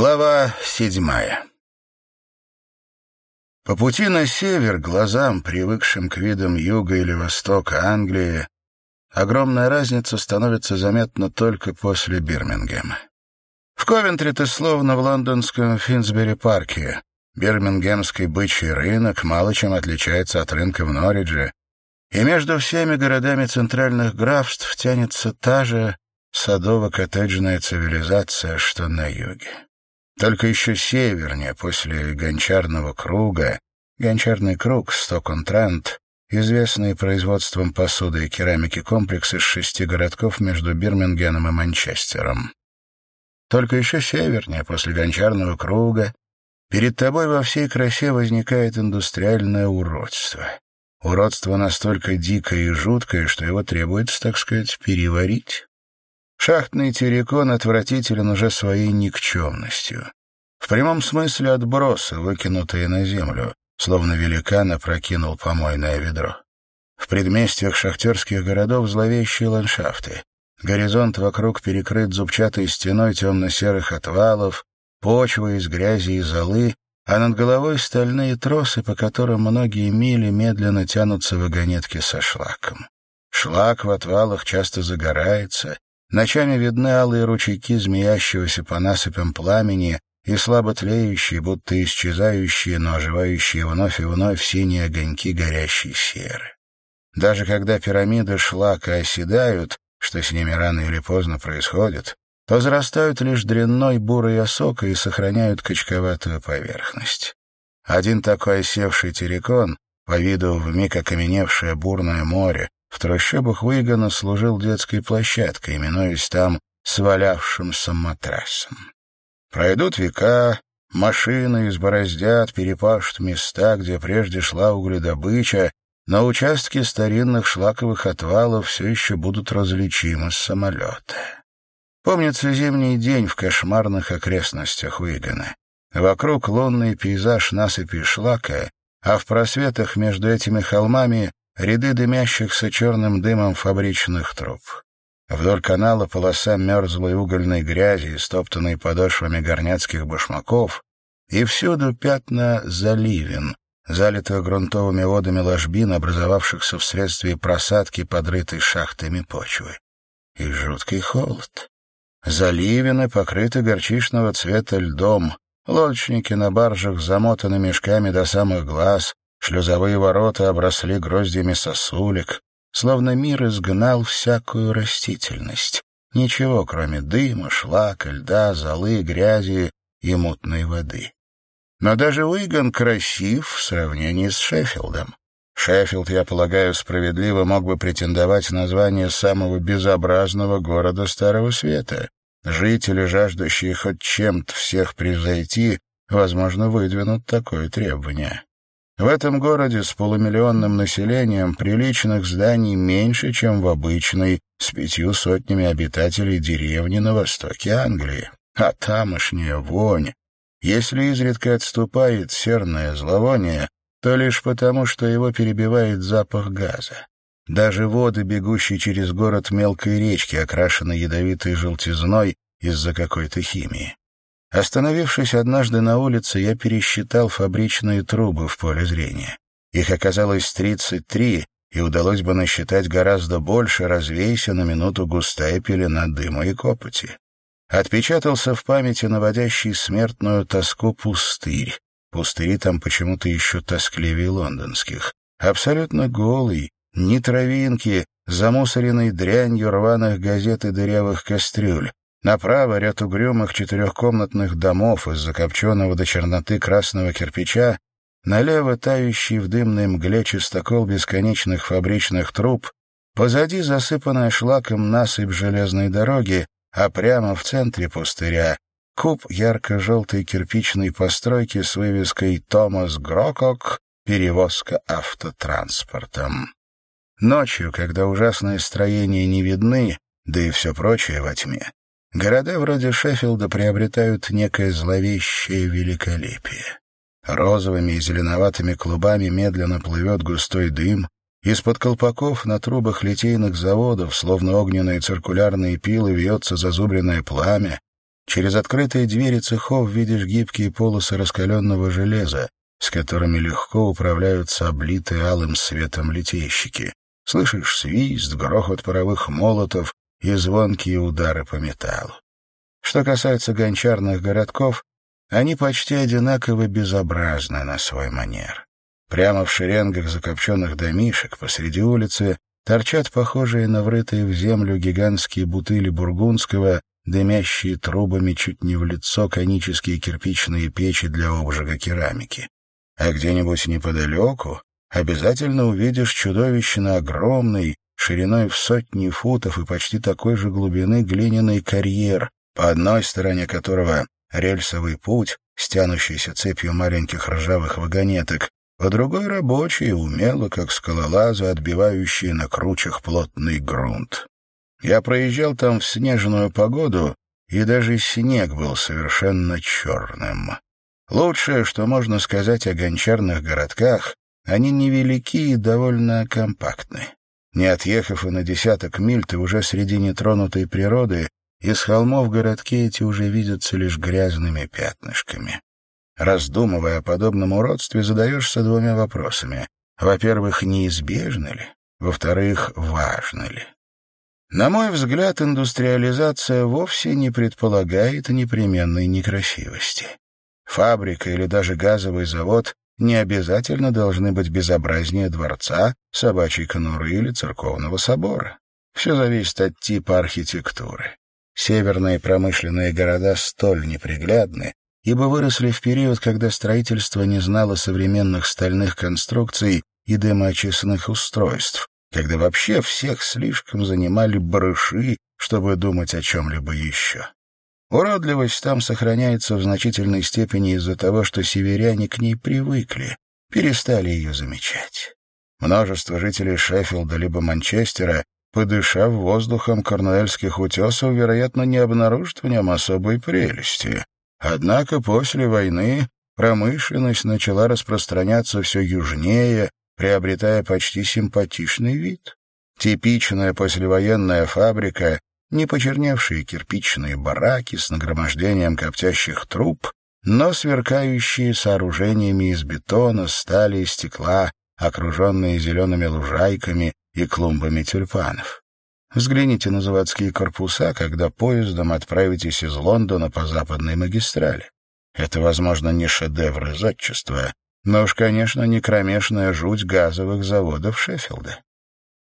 Глава седьмая По пути на север глазам, привыкшим к видам юга или востока Англии, огромная разница становится заметна только после Бирмингема. В Ковентри ты словно в лондонском Финсбери-парке. Бирмингемский бычий рынок мало чем отличается от рынка в Норридже, и между всеми городами центральных графств тянется та же садово-коттеджная цивилизация, что на юге. Только еще севернее, после гончарного круга, гончарный круг Стокон-Трент, известный производством посуды и керамики комплекс из шести городков между Бирмингеном и Манчестером. Только еще севернее, после гончарного круга, перед тобой во всей красе возникает индустриальное уродство. Уродство настолько дикое и жуткое, что его требуется, так сказать, переварить. Шахтный террикон отвратителен уже своей никчемностью. В прямом смысле отбросы, выкинутые на землю, словно великан опрокинул помойное ведро. В предместьях шахтерских городов зловещие ландшафты. Горизонт вокруг перекрыт зубчатой стеной темно-серых отвалов, почва из грязи и золы, а над головой стальные тросы, по которым многие мили медленно тянутся вагонетки со шлаком. Шлак в отвалах часто загорается, Ночами видны алые ручейки змеящегося по насыпям пламени и слабо тлеющие, будто исчезающие, но оживающие вновь и вновь синие огоньки горящей серы. Даже когда пирамиды шлака оседают, что с ними рано или поздно происходит, то зарастают лишь дрянной бурой осокой и сохраняют качковатую поверхность. Один такой осевший террикон, по виду вмиг окаменевшее бурное море, в трущобах Уигана служил детской площадкой, именуясь там свалявшимся матрасом. Пройдут века, машины избороздят, перепашут места, где прежде шла угледобыча, но участки старинных шлаковых отвалов все еще будут различимы с самолета. Помнится зимний день в кошмарных окрестностях Уигана. Вокруг лунный пейзаж насыпи шлака, а в просветах между этими холмами ряды дымящихся черным дымом фабричных труб. Вдоль канала полоса мерзлой угольной грязи, стоптанной подошвами горняцких башмаков, и всюду пятна заливен, залитых грунтовыми водами ложбин, образовавшихся вследствие просадки подрытой шахтами почвы. И жуткий холод. Заливины покрыты горчичного цвета льдом, лодочники на баржах замотаны мешками до самых глаз, Шлюзовые ворота обросли гроздьями сосулек, словно мир изгнал всякую растительность. Ничего, кроме дыма, шлака, льда, золы, грязи и мутной воды. Но даже Уиган красив в сравнении с Шеффилдом. Шеффилд, я полагаю, справедливо мог бы претендовать на звание самого безобразного города Старого Света. Жители, жаждущие хоть чем-то всех превзойти, возможно, выдвинут такое требование. В этом городе с полумиллионным населением приличных зданий меньше, чем в обычной, с пятью сотнями обитателей деревни на востоке Англии. А тамошняя вонь. Если изредка отступает серное зловоние, то лишь потому, что его перебивает запах газа. Даже воды, бегущие через город мелкой речки, окрашены ядовитой желтизной из-за какой-то химии. Остановившись однажды на улице, я пересчитал фабричные трубы в поле зрения. Их оказалось 33, и удалось бы насчитать гораздо больше, развейся на минуту густая пелена дыма и копоти. Отпечатался в памяти наводящий смертную тоску пустырь. Пустыри там почему-то еще тоскливее лондонских. Абсолютно голый, ни травинки, замусоренный дрянью рваных газет и дырявых кастрюль, Направо ряд угрюмых четырехкомнатных домов из закопченного до черноты красного кирпича, налево тающий в дымной мгле чистокол бесконечных фабричных труб, позади засыпанная шлаком насыпь железной дороги, а прямо в центре пустыря куб ярко-желтой кирпичной постройки с вывеской «Томас Грокок. Перевозка автотранспортом». Ночью, когда ужасные строения не видны, да и все прочее во тьме, Города вроде Шеффилда приобретают некое зловещее великолепие. Розовыми и зеленоватыми клубами медленно плывет густой дым, из-под колпаков на трубах литейных заводов, словно огненные циркулярные пилы, вьется зазубренное пламя, Через открытые двери цехов видишь гибкие полосы раскаленного железа, с которыми легко управляются облитые алым светом литейщики. Слышишь свист, грохот паровых молотов и звонкие удары по металлу. Что касается гончарных городков, они почти одинаково безобразны на свой манер. Прямо в шеренгах закопченных домишек посреди улицы торчат похожие на врытые в землю гигантские бутыли бургундского, дымящие трубами чуть не в лицо конические кирпичные печи для обжига керамики. А где-нибудь неподалеку обязательно увидишь чудовищно огромный, шириной в сотни футов и почти такой же глубины глиняный карьер, по одной стороне которого рельсовый путь, стянущийся цепью маленьких ржавых вагонеток, по другой — рабочие, умело, как скалолазы, отбивающие на кручах плотный грунт. Я проезжал там в снежную погоду, и даже снег был совершенно черным. Лучшее, что можно сказать о гончарных городках, они невелики и довольно компактны. Не отъехав и на десяток миль, ты уже среди нетронутой природы, из холмов городки эти уже видятся лишь грязными пятнышками. Раздумывая о подобном уродстве, задаешься двумя вопросами. Во-первых, неизбежно ли? Во-вторых, важно ли? На мой взгляд, индустриализация вовсе не предполагает непременной некрасивости. Фабрика или даже газовый завод не обязательно должны быть безобразнее дворца, собачьей конуры или церковного собора. Все зависит от типа архитектуры. Северные промышленные города столь неприглядны, ибо выросли в период, когда строительство не знало современных стальных конструкций и дымоочистных устройств, когда вообще всех слишком занимали барыши, чтобы думать о чем-либо еще. Уродливость там сохраняется в значительной степени из-за того, что северяне к ней привыкли, перестали ее замечать. Множество жителей Шеффилда либо Манчестера, подышав воздухом корнуэльских утесов, вероятно, не обнаружат в нем особой прелести. Однако после войны промышленность начала распространяться все южнее, приобретая почти симпатичный вид. Типичная послевоенная фабрика, не почерневшие кирпичные бараки с нагромождением коптящих труб, но сверкающие сооружениями из бетона, стали и стекла, окруженные зелеными лужайками и клумбами тюльпанов. Взгляните на заводские корпуса, когда поездом отправитесь из Лондона по западной магистрали. Это, возможно, не шедевры зодчества, но уж, конечно, не кромешная жуть газовых заводов Шеффилда.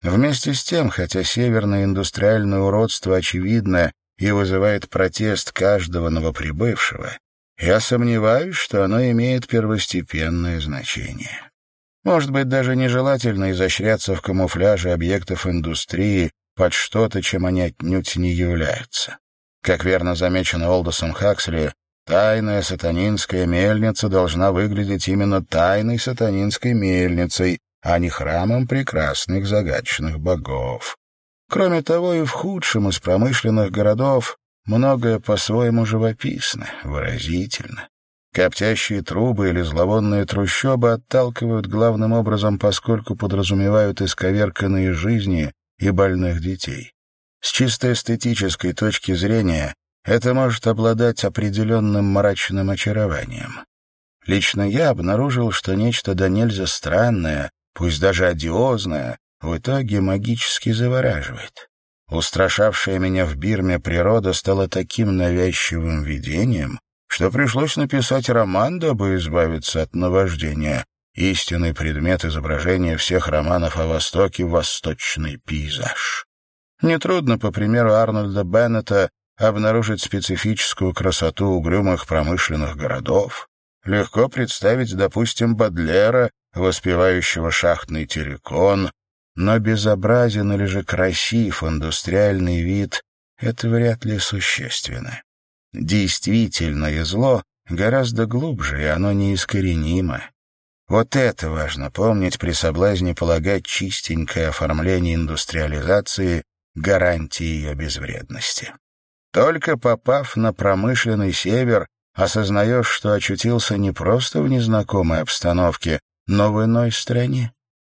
Вместе с тем, хотя северное индустриальное уродство очевидно и вызывает протест каждого новоприбывшего, я сомневаюсь, что оно имеет первостепенное значение. Может быть, даже нежелательно изощряться в камуфляже объектов индустрии, под что-то, чем они отнюдь не являются. Как верно замечено Олдосом Хаксли, тайная сатанинская мельница должна выглядеть именно тайной сатанинской мельницей, а не храмом прекрасных загадочных богов. Кроме того, и в худшем из промышленных городов многое по-своему живописно, выразительно. Коптящие трубы или зловонные трущобы отталкивают главным образом, поскольку подразумевают исковерканные жизни, и больных детей. С чисто эстетической точки зрения это может обладать определенным мрачным очарованием. Лично я обнаружил, что нечто да нельзя странное, пусть даже одиозное, в итоге магически завораживает. Устрашавшая меня в Бирме природа стала таким навязчивым видением, что пришлось написать роман, дабы избавиться от наваждения, истинный предмет изображения всех романов о Востоке — восточный пейзаж. Нетрудно, по примеру Арнольда Беннета, обнаружить специфическую красоту угрюмых промышленных городов. Легко представить, допустим, Бадлера, воспевающего шахтный террикон, но безобразен или же красив индустриальный вид — это вряд ли существенно. Действительное зло гораздо глубже, и оно неискоренимо. Вот это важно помнить при соблазне полагать чистенькое оформление индустриализации гарантией ее безвредности. Только попав на промышленный север, осознаешь, что очутился не просто в незнакомой обстановке, но в иной стране.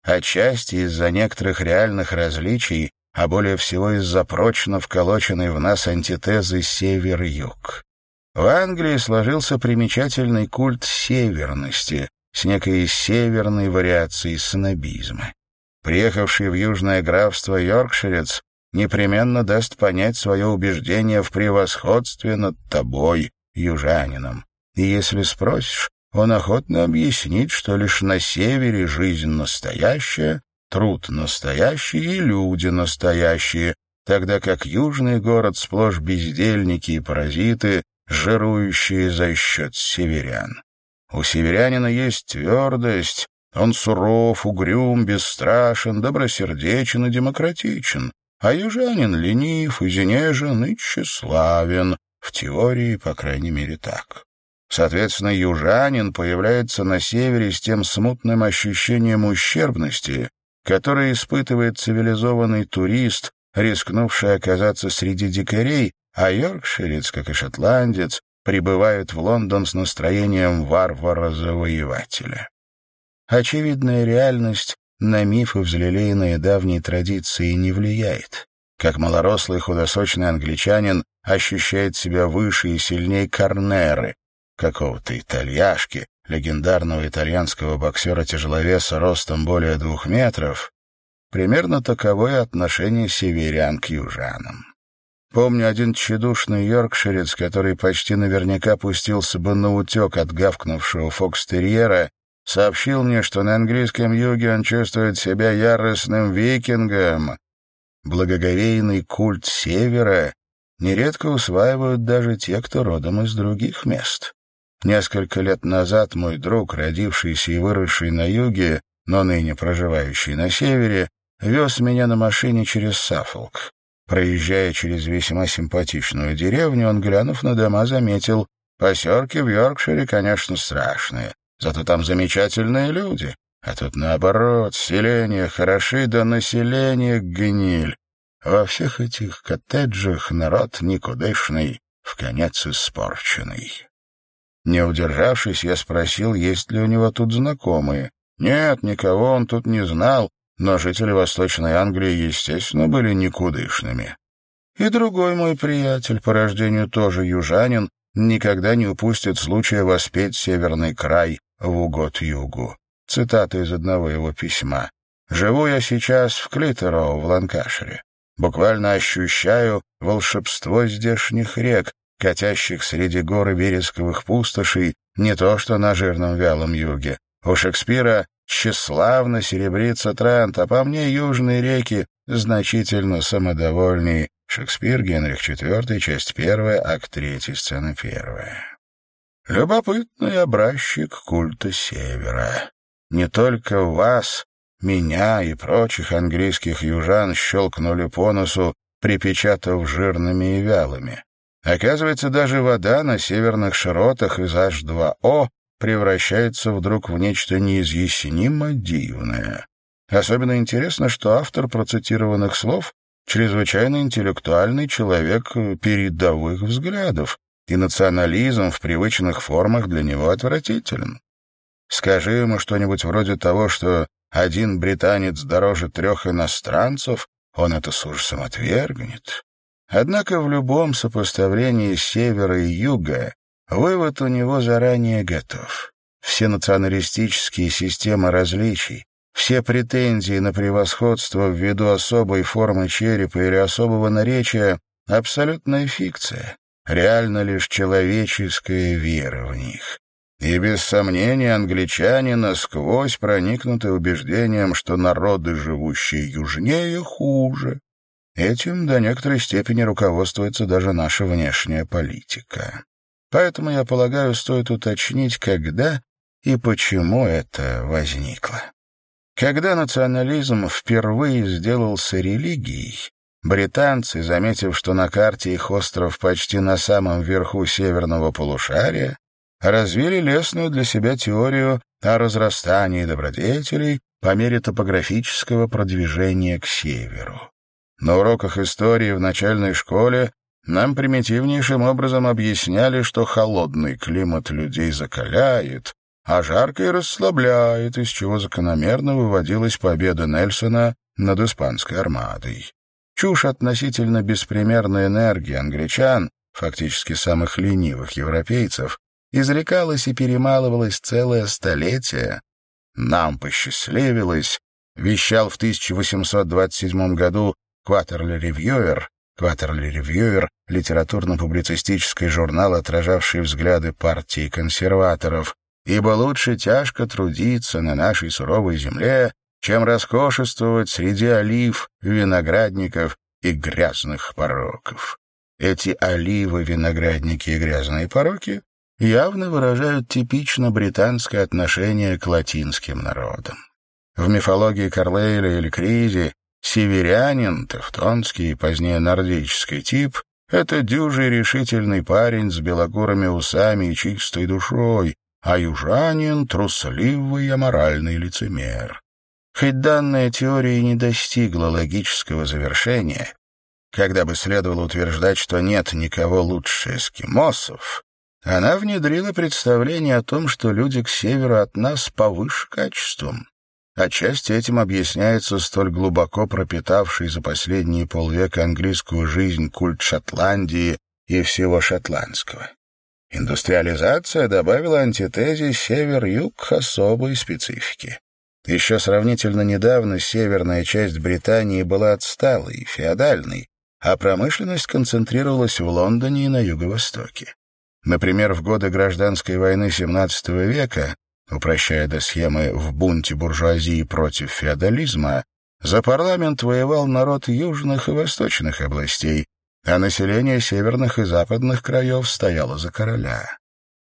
Отчасти из-за некоторых реальных различий, а более всего из-за прочно вколоченной в нас антитезы север-юг. В Англии сложился примечательный культ северности с некой северной вариацией снобизма. Приехавший в южное графство Йоркширец непременно даст понять свое убеждение в превосходстве над тобой, южанином. И если спросишь, он охотно объяснит, что лишь на севере жизнь настоящая, труд настоящий и люди настоящие, тогда как южный город сплошь бездельники и паразиты, жирующие за счет северян. У северянина есть твердость, он суров, угрюм, бесстрашен, добросердечен и демократичен, а южанин ленив, изнежен и тщеславен, в теории, по крайней мере, так. Соответственно, южанин появляется на севере с тем смутным ощущением ущербности, которое испытывает цивилизованный турист, рискнувший оказаться среди дикарей, а йоркширец, как и шотландец, прибывают в Лондон с настроением варвара-завоевателя. Очевидная реальность на мифы, взлелеянные давней традиции, не влияет. Как малорослый худосочный англичанин ощущает себя выше и сильнее Корнеры, какого-то итальяшки, легендарного итальянского боксера-тяжеловеса ростом более двух метров, примерно таковое отношение северян к южанам. Помню один тщедушный йоркширец, который почти наверняка пустился бы на утек от гавкнувшего фокстерьера, сообщил мне, что на английском юге он чувствует себя яростным викингом. Благоговейный культ севера нередко усваивают даже те, кто родом из других мест. Несколько лет назад мой друг, родившийся и выросший на юге, но ныне проживающий на севере, вез меня на машине через Саффолк. Проезжая через весьма симпатичную деревню, он, глянув на дома, заметил, «Поселки в Йоркшире, конечно, страшные, зато там замечательные люди, а тут наоборот, селения хороши, да население гниль. Во всех этих коттеджах народ никудышный, в конец испорченный». Не удержавшись, я спросил, есть ли у него тут знакомые. Нет, никого он тут не знал, но жители Восточной Англии, естественно, были никудышными. И другой мой приятель, по рождению тоже южанин, никогда не упустит случая воспеть северный край в угод югу. Цитата из одного его письма. «Живу я сейчас в Клитероу, в Ланкашире. Буквально ощущаю волшебство здешних рек, катящих среди гор и вересковых пустошей, не то что на жирном вялом юге. У Шекспира Тщеславно серебрится Трент, а по мне южные реки значительно самодовольнее. Шекспир, Генрих IV, часть первая, акт третий, сцена первая. Любопытный образчик культа Севера. Не только вас, меня и прочих английских южан щелкнули по носу, припечатав жирными и вялыми. Оказывается, даже вода на северных широтах из H2O превращается вдруг в нечто неизъяснимо дивное. Особенно интересно, что автор процитированных слов — чрезвычайно интеллектуальный человек передовых взглядов, и национализм в привычных формах для него отвратителен. Скажи ему что-нибудь вроде того, что один британец дороже трех иностранцев, он это с ужасом отвергнет. Однако в любом сопоставлении севера и юга Вывод у него заранее готов. Все националистические системы различий, все претензии на превосходство ввиду особой формы черепа или особого наречия — абсолютная фикция, реально лишь человеческая вера в них. И без сомнения англичане насквозь проникнуты убеждением, что народы, живущие южнее, хуже. Этим до некоторой степени руководствуется даже наша внешняя политика. Поэтому, я полагаю, стоит уточнить, когда и почему это возникло. Когда национализм впервые сделался религией, британцы, заметив, что на карте их остров почти на самом верху северного полушария, развили лесную для себя теорию о разрастании добродетелей по мере топографического продвижения к северу. На уроках истории в начальной школе нам примитивнейшим образом объясняли, что холодный климат людей закаляет, а жаркий расслабляет, из чего закономерно выводилась победа Нельсона над испанской армадой. Чушь относительно беспримерной энергии англичан фактически самых ленивых европейцев, изрекалось и перемалывалось целое столетие, нам посчастливилось, вещал в 1827 году Кватерли Ревьюер, Кватерли Ревьюер — литературно-публицистический журнал, отражавший взгляды партии консерваторов, ибо лучше тяжко трудиться на нашей суровой земле, чем роскошествовать среди олив, виноградников и грязных пороков. Эти оливы, виноградники и грязные пороки явно выражают типично британское отношение к латинским народам. В мифологии Карлейля или Кризи северянин, тевтонский и позднее нордический тип — это дюжий решительный парень с белокурыми усами и чистой душой, а южанин — трусливый и аморальный лицемер. Хоть данная теория не достигла логического завершения, когда бы следовало утверждать, что нет никого лучше эскимосов, она внедрила представление о том, что люди к северу от нас повыше качеством. Отчасти этим объясняется столь глубоко пропитавший за последние полвека английскую жизнь культ Шотландии и всего шотландского. Индустриализация добавила антитезе север-юг особой специфики. Еще сравнительно недавно северная часть Британии была отсталой, феодальной, а промышленность концентрировалась в Лондоне и на юго-востоке. Например, в годы гражданской войны XVII века, упрощая до схемы в бунте буржуазии против феодализма, за парламент воевал народ южных и восточных областей, а население северных и западных краев стояло за короля.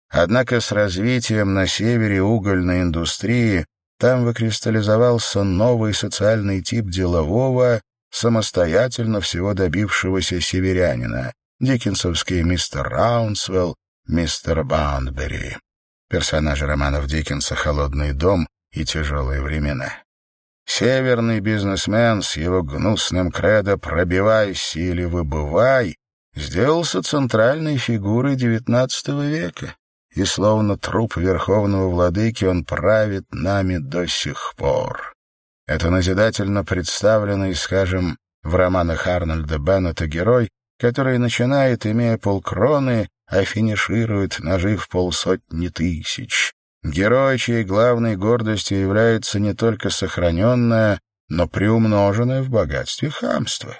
Однако с развитием на севере угольной индустрии там выкристаллизовался новый социальный тип делового, самостоятельно всего добившегося северянина, диккенсовский мистер Раунсвелл, мистер Баундбери. Персонажи романов Диккенса «Холодный дом» и «Тяжелые времена». Северный бизнесмен с его гнусным кредо «пробивайся или выбывай» сделался центральной фигурой XIX века, и словно труп верховного владыки он правит нами до сих пор. Это назидательно представленный, скажем, в романах Арнольда Беннета герой, который начинает, имея полкроны, а финиширует, нажив полсотни тысяч. Герой, чьей главной гордостью является не только сохраненное, но приумноженное в богатстве хамство.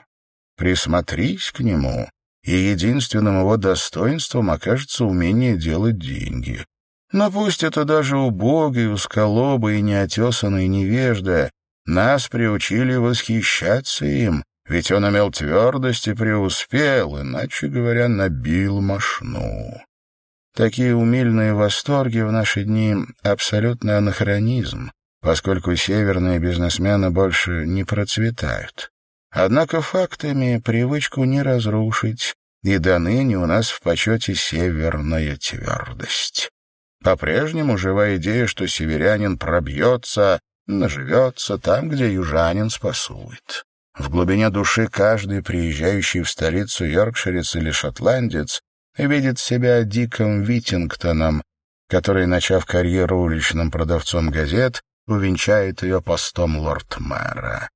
Присмотрись к нему, и единственным его достоинством окажется умение делать деньги. Но пусть это даже убогий, узколобый и неотесанный невежда, нас приучили восхищаться им, ведь он имел твердость и преуспел, иначе говоря, набил мошну. Такие умильные восторги в наши дни — абсолютный анахронизм, поскольку северные бизнесмены больше не процветают. Однако фактами привычку не разрушить, и до ныне у нас в почете северная твердость. По-прежнему жива идея, что северянин пробьется, наживется там, где южанин спасует. В глубине души каждый приезжающий в столицу Йоркширец или шотландец видит себя Диком Витингтоном, который, начав карьеру уличным продавцом газет, увенчает ее постом лорд-мэра.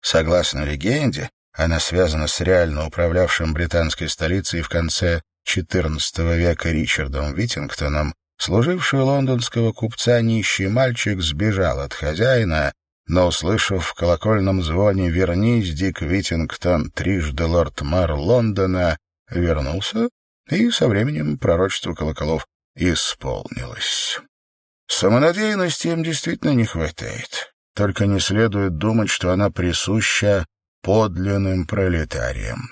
Согласно легенде, она связана с реально управлявшим британской столицей в конце XIV века Ричардом Витингтоном, служивший лондонского купца нищий мальчик сбежал от хозяина, но, услышав в колокольном звоне «Вернись, Дик Витингтон, трижды лорд-мэр Лондона», вернулся и со временем пророчество колоколов исполнилось. Самонадеянности им действительно не хватает. Только не следует думать, что она присуща подлинным пролетариям.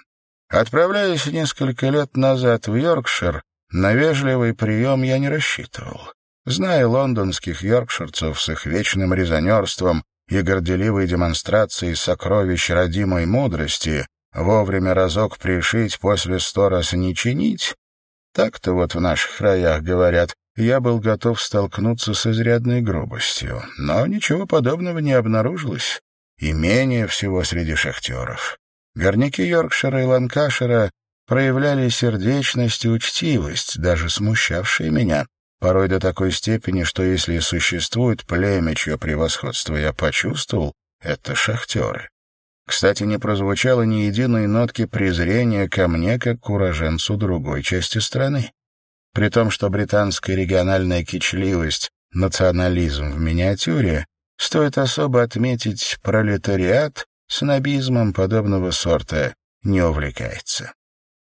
Отправляясь несколько лет назад в Йоркшир, на вежливый прием я не рассчитывал. Зная лондонских йоркширцев с их вечным резонерством и горделивой демонстрацией сокровищ родимой мудрости, вовремя разок пришить, после сто раз не чинить, так-то вот в наших краях говорят, я был готов столкнуться с изрядной грубостью, но ничего подобного не обнаружилось, и менее всего среди шахтеров. Горняки Йоркшира и Ланкашира проявляли сердечность и учтивость, даже смущавшие меня, порой до такой степени, что если существует племя, чье превосходство я почувствовал, это шахтеры. Кстати, не прозвучало ни единой нотки презрения ко мне, как к уроженцу другой части страны. При том, что британская региональная кичливость, национализм в миниатюре, стоит особо отметить пролетариат, снобизмом подобного сорта не увлекается.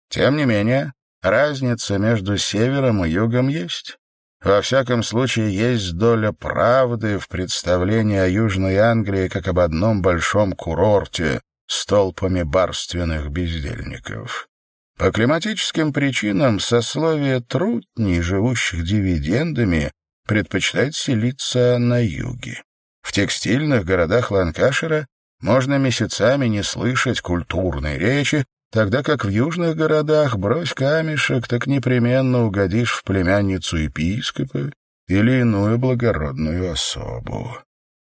Тем не менее, разница между севером и югом есть. Во всяком случае, есть доля правды в представлении о Южной Англии как об одном большом курорте с толпами барственных бездельников. По климатическим причинам сословие трудней, живущих дивидендами, предпочитает селиться на юге. В текстильных городах Ланкашира можно месяцами не слышать культурной речи, тогда как в южных городах брось камешек, так непременно угодишь в племянницу епископа или иную благородную особу.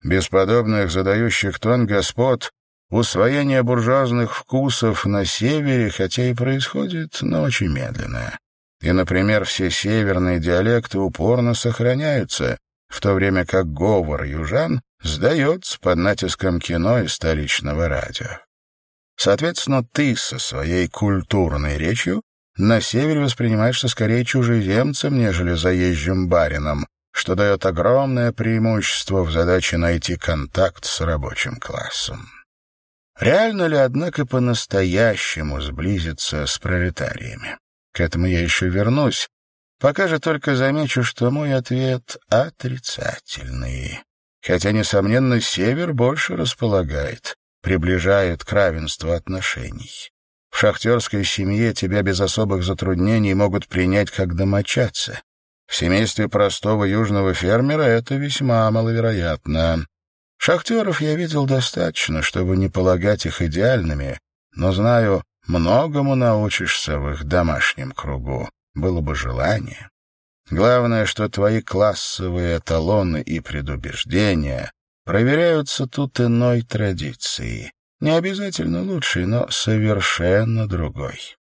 Без подобных задающих тон господ усвоение буржуазных вкусов на севере, хотя и происходит, но очень медленно. И, например, все северные диалекты упорно сохраняются, в то время как говор южан сдается под натиском кино и столичного радио. Соответственно, ты со своей культурной речью на севере воспринимаешься скорее чужеземцем, нежели заезжим барином, что дает огромное преимущество в задаче найти контакт с рабочим классом. Реально ли, однако, по-настоящему сблизиться с пролетариями? К этому я еще вернусь, пока же только замечу, что мой ответ отрицательный. Хотя, несомненно, север больше располагает приближают к равенству отношений. В шахтерской семье тебя без особых затруднений могут принять как домочадца. В семействе простого южного фермера это весьма маловероятно. Шахтеров я видел достаточно, чтобы не полагать их идеальными, но знаю, многому научишься в их домашнем кругу. Было бы желание. Главное, что твои классовые эталоны и предубеждения проверяются тут иной традицией. Не обязательно лучшей, но совершенно другой.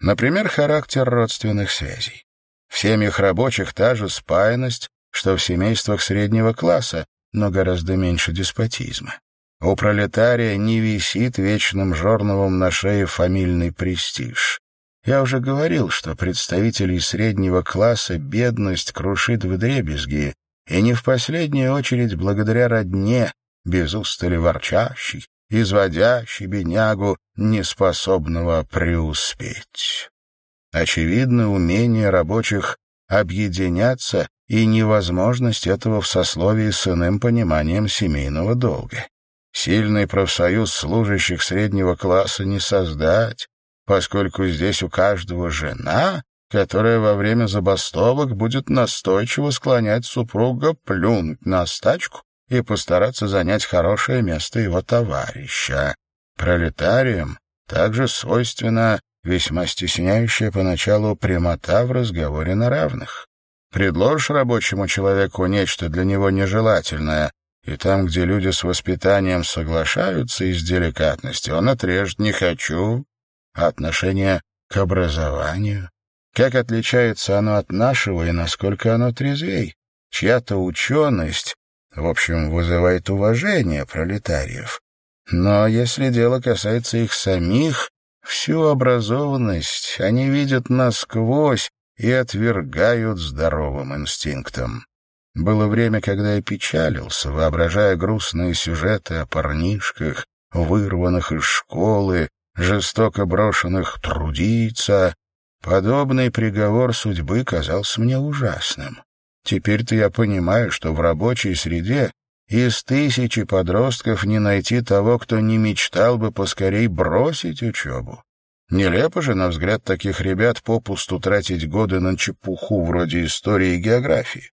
Например, характер родственных связей. В семьях рабочих та же спаянность, что в семействах среднего класса, но гораздо меньше деспотизма. У пролетария не висит вечным жорновом на шее фамильный престиж. Я уже говорил, что представителей среднего класса бедность крушит в дребезги, и не в последнюю очередь благодаря родне, без устали ворчащей, изводящей беднягу, неспособного преуспеть. Очевидно, умение рабочих объединяться и невозможность этого в сословии с иным пониманием семейного долга. Сильный профсоюз служащих среднего класса не создать, поскольку здесь у каждого жена, которая во время забастовок будет настойчиво склонять супруга плюнуть на стачку и постараться занять хорошее место его товарища. Пролетариям также свойственна весьма стесняющая поначалу прямота в разговоре на равных. Предложишь рабочему человеку нечто для него нежелательное, и там, где люди с воспитанием соглашаются из деликатности, он отрежет «не хочу», отношение к образованию, как отличается оно от нашего и насколько оно трезвей? Чья-то ученость, в общем, вызывает уважение пролетариев. Но если дело касается их самих, всю образованность они видят насквозь и отвергают здоровым инстинктом. Было время, когда я печалился, воображая грустные сюжеты о парнишках, вырванных из школы, жестоко брошенных трудиться, Подобный приговор судьбы казался мне ужасным. Теперь-то я понимаю, что в рабочей среде из тысячи подростков не найти того, кто не мечтал бы поскорей бросить учебу. Нелепо же, на взгляд таких ребят, попусту тратить годы на чепуху вроде истории и географии.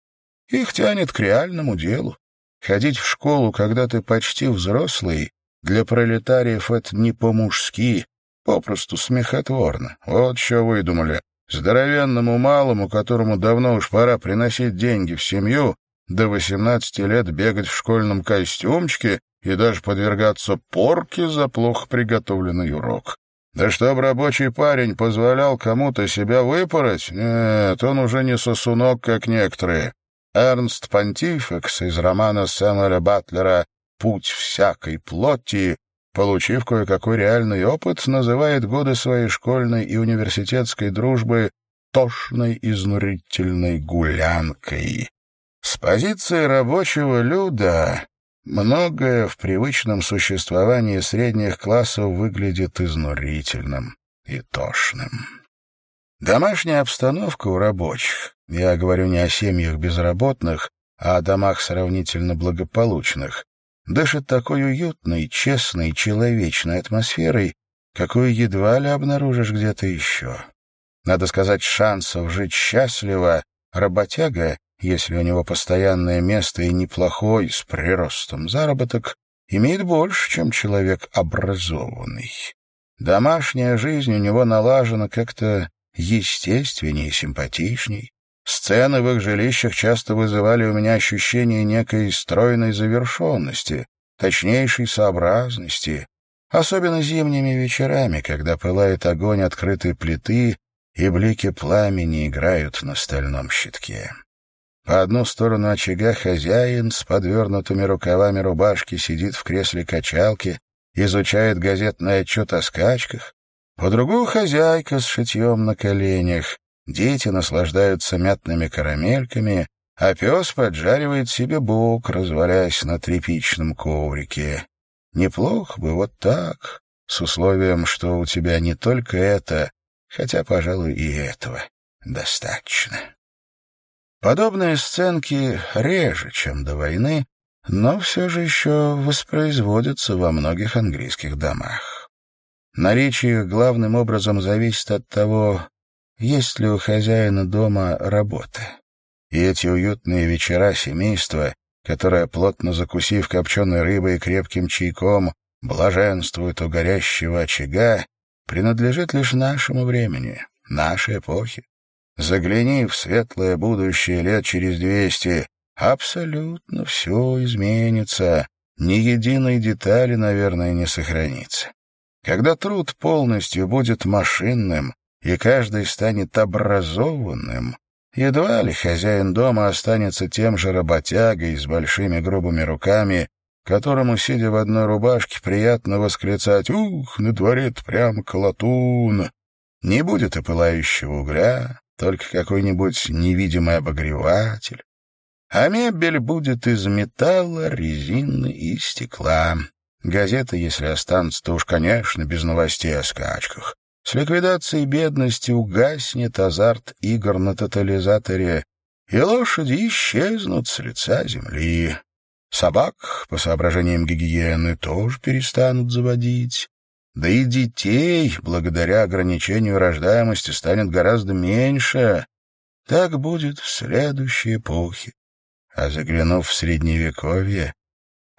Их тянет к реальному делу. Ходить в школу, когда ты почти взрослый, для пролетариев это не по-мужски, Попросту смехотворно. Вот что выдумали. Здоровенному малому, которому давно уж пора приносить деньги в семью, до 18 лет бегать в школьном костюмчике и даже подвергаться порке за плохо приготовленный урок. Да чтоб рабочий парень позволял кому-то себя выпороть, нет, он уже не сосунок, как некоторые. Эрнст Понтифекс из романа Сэмюэля Батлера «Путь всякой плоти» получив кое-какой реальный опыт, называет годы своей школьной и университетской дружбы тошной изнурительной гулянкой. С позиции рабочего люда многое в привычном существовании средних классов выглядит изнурительным и тошным. Домашняя обстановка у рабочих, я говорю не о семьях безработных, а о домах сравнительно благополучных, дышит такой уютной, честной, человечной атмосферой, какую едва ли обнаружишь где-то еще. Надо сказать, шансов жить счастливо работяга, если у него постоянное место и неплохой, с приростом заработок, имеет больше, чем человек образованный. Домашняя жизнь у него налажена как-то естественнее и симпатичней. Сцены в их жилищах часто вызывали у меня ощущение некой стройной завершенности, точнейшей сообразности, особенно зимними вечерами, когда пылает огонь открытой плиты и блики пламени играют на стальном щитке. По одну сторону очага хозяин с подвернутыми рукавами рубашки сидит в кресле качалки, изучает газетный отчет о скачках, по другую хозяйка с шитьем на коленях, дети наслаждаются мятными карамельками, а пес поджаривает себе бок, развалясь на тряпичном коврике. Неплохо бы вот так, с условием, что у тебя не только это, хотя, пожалуй, и этого достаточно. Подобные сценки реже, чем до войны, но все же еще воспроизводятся во многих английских домах. Наличие их главным образом зависит от того, есть ли у хозяина дома работа. И эти уютные вечера семейства, которое, плотно закусив копченой рыбой и крепким чайком, блаженствует у горящего очага, принадлежит лишь нашему времени, нашей эпохе. Загляни в светлое будущее лет через двести, абсолютно все изменится, ни единой детали, наверное, не сохранится. Когда труд полностью будет машинным, и каждый станет образованным, едва ли хозяин дома останется тем же работягой с большими грубыми руками, которому, сидя в одной рубашке, приятно восклицать «Ух, на дворе прям колотун!» Не будет и пылающего угля, только какой-нибудь невидимый обогреватель. А мебель будет из металла, резины и стекла. Газеты, если останутся, то уж, конечно, без новостей о скачках. С ликвидацией бедности угаснет азарт игр на тотализаторе, и лошади исчезнут с лица земли. Собак, по соображениям гигиены, тоже перестанут заводить. Да и детей, благодаря ограничению рождаемости, станет гораздо меньше. Так будет в следующей эпохе. А заглянув в Средневековье,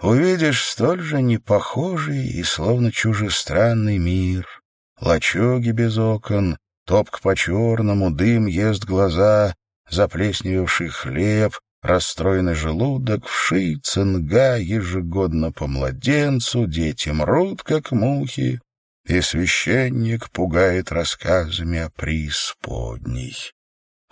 увидишь столь же непохожий и словно чужестранный мир. Лачуги без окон, топка по-черному, дым ест глаза, заплесневевший хлеб, Расстроенный желудок, вши, цинга ежегодно по младенцу, дети мрут, как мухи, и священник пугает рассказами о преисподней.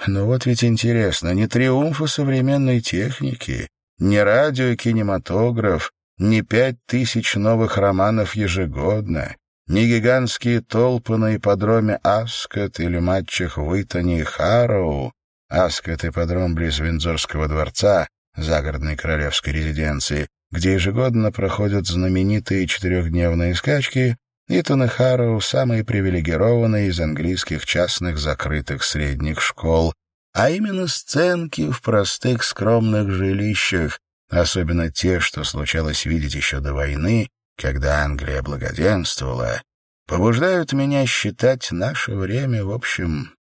Но вот ведь интересно, не триумфы современной техники, не радио и кинематограф, не пять тысяч новых романов ежегодно, не гигантские толпы на ипподроме Аскот или матчах в Итоне и Харроу, Аскот — ипподром близ Виндзорского дворца, загородной королевской резиденции, где ежегодно проходят знаменитые четырехдневные скачки, и Тунехару — самые привилегированные из английских частных закрытых средних школ, а именно сценки в простых скромных жилищах, особенно те, что случалось видеть еще до войны, когда Англия благоденствовала, побуждают меня считать наше время, в общем,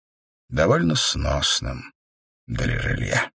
довольно сносным для жилья.